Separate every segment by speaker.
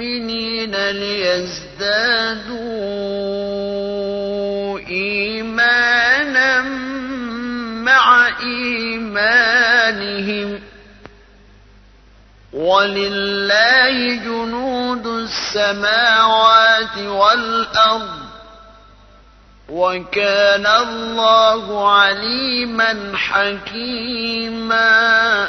Speaker 1: المؤمنين ليزدادوا إيمانا مع إيمانهم ولله جنود السماوات والأرض وكان الله عليما حكيما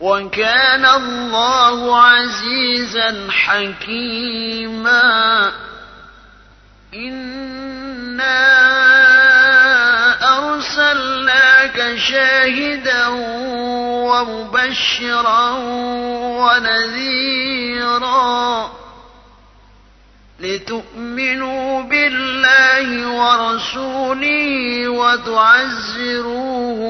Speaker 1: وكان الله عزيزا حكيما إنا أرسلناك شاهدا ومبشرا ونذيرا لتؤمنوا بالله ورسوله وتعزروه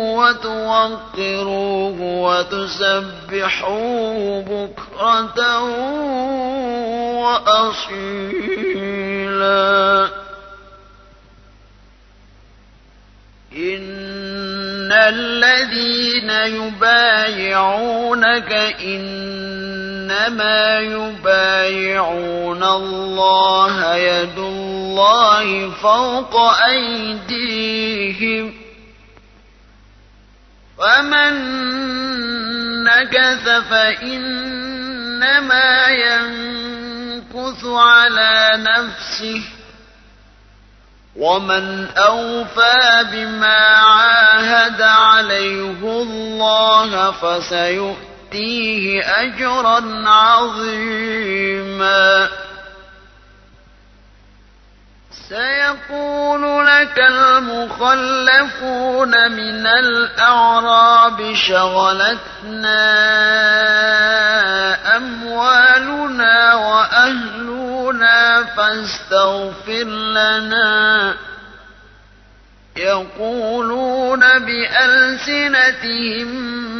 Speaker 1: وتوقروه وتسبحوه بكرة وأصيلا إن الذين يبايعونك إن إنما يبايعون الله يد الله فوق أيديهم ومن نكث فإنما ينكث على نفسه ومن أوفى بما عاهد عليه الله فسيؤمن نؤتيه أجرا عظيما سيقول لك المخلفون من الأعراب شغلتنا أموالنا وأهلنا فاستغفر لنا يقولون بألسنتهم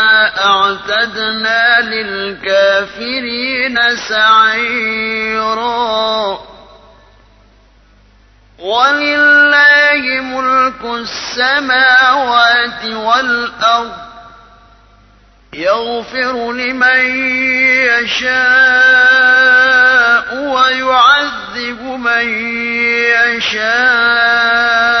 Speaker 1: أعتدنا للكافرين سعيرا ولله ملك السماوات والأرض يغفر لمن يشاء ويعذب من يشاء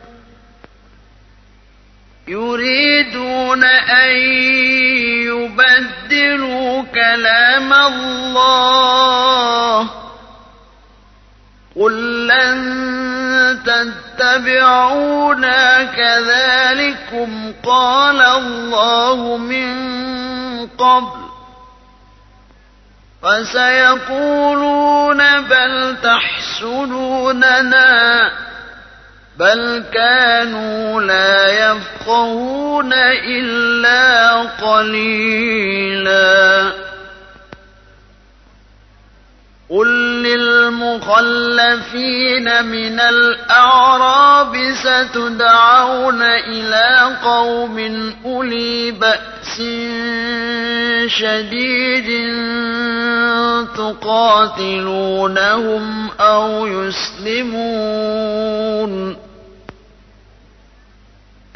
Speaker 1: يريدون أن يبدلوا كلام الله قل لن تتبعونا كذلكم قال الله من قبل فسيقولون بل تحسنوننا بل كانوا لا يفقهون إلا قليلا قل للمخلفين من الأعراب ستدعون إلى قوم أولي بأس شديد تقاتلونهم أو يسلمون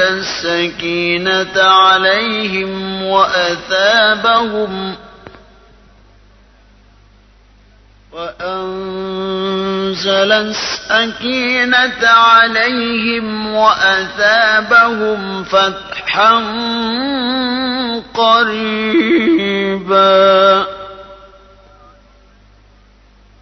Speaker 1: أنزل السكينة عليهم وأثابهم وأنزل السكينة عليهم وأثابهم فتحا قريبا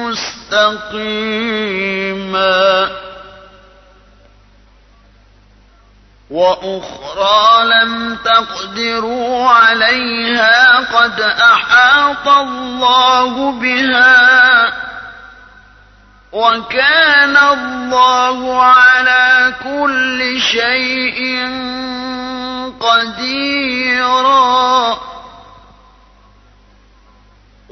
Speaker 1: مستقيما وأخرى لم تقدروا عليها قد أحاط الله بها وكان الله على كل شيء قديراً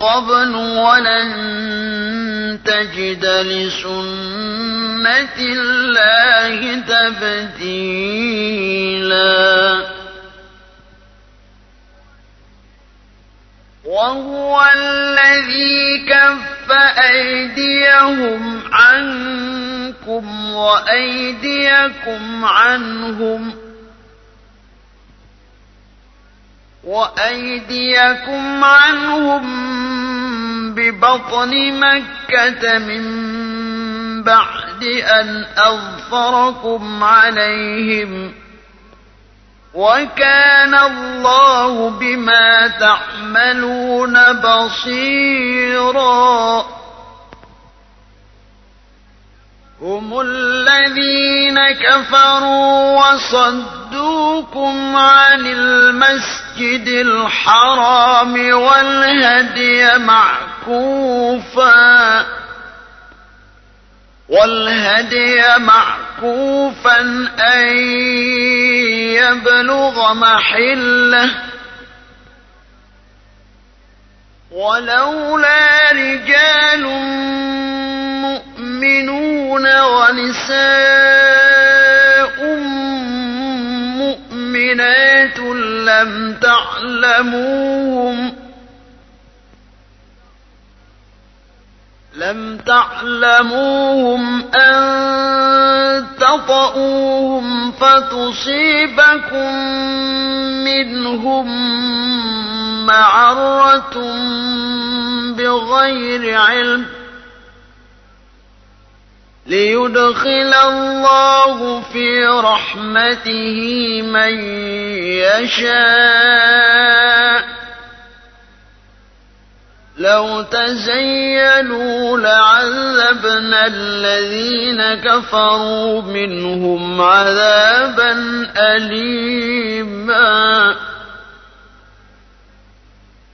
Speaker 1: قبل ولن تجد لسنة الله تبديلا وهو الذي كف أيديهم عنكم وأيديكم عنهم وأيديكم عنهم ببطن مكة من بعد أن أظفركم عليهم وكان الله بما تعملون بصيراً هم الذين كفروا وصدوكم عن المسجد الحرام والهدي معكوفا والهدي معكوفا أن يبلغ محله ولولا رجال مؤمنون ونساء مؤمنات لم تعلموهم لم تعلموهم أن تطؤوهم فتصيبكم منهم معرة بغير علم ليدخل الله في رحمته من يشاء لو تزينوا لعذبنا الذين كفروا منهم عذابا أليماً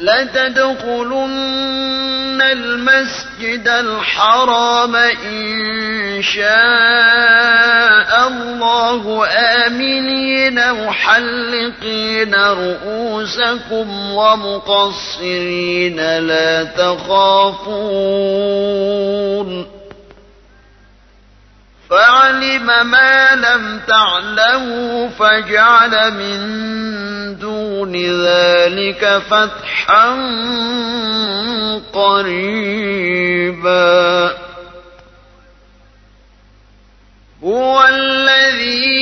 Speaker 1: لتدخلن المسجد الحرام إن شاء الله آمنين محلقين رؤوسكم ومقصرين لا تخافون فعلم ما لم تعلموا فجعل من دون ذلك فتحا قريبا هو الذي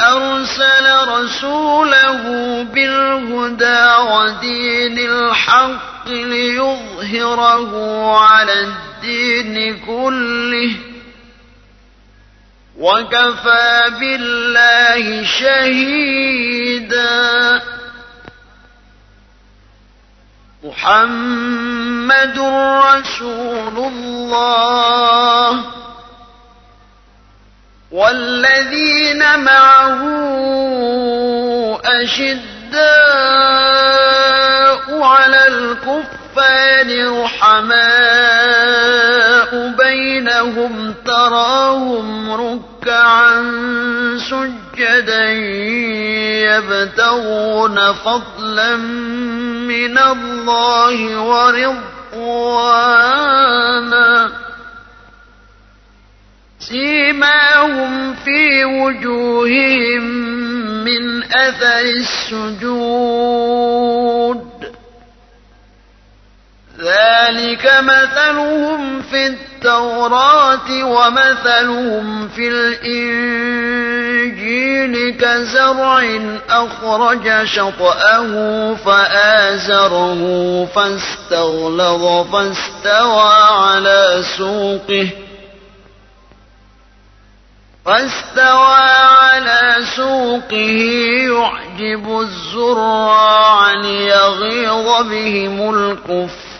Speaker 1: أرسل رسوله بالهدى ودين الحق ليظهره على الدين الدين كله وكفى بالله شهيدا محمد رسول الله والذين معه أشداء على الكفار رحمان تراهم ركعا سجدا يبتغون فضلا من الله ورضوانا سيماهم في وجوههم من أثر السجود ذلك مثلهم في التوراة ومثلهم في الإنجيل كزرع أخرج شطأه فآزره فاستغلظ فاستوى على سوقه فاستوى على سوقه يعجب الزرع ليغيظ بهم الكفر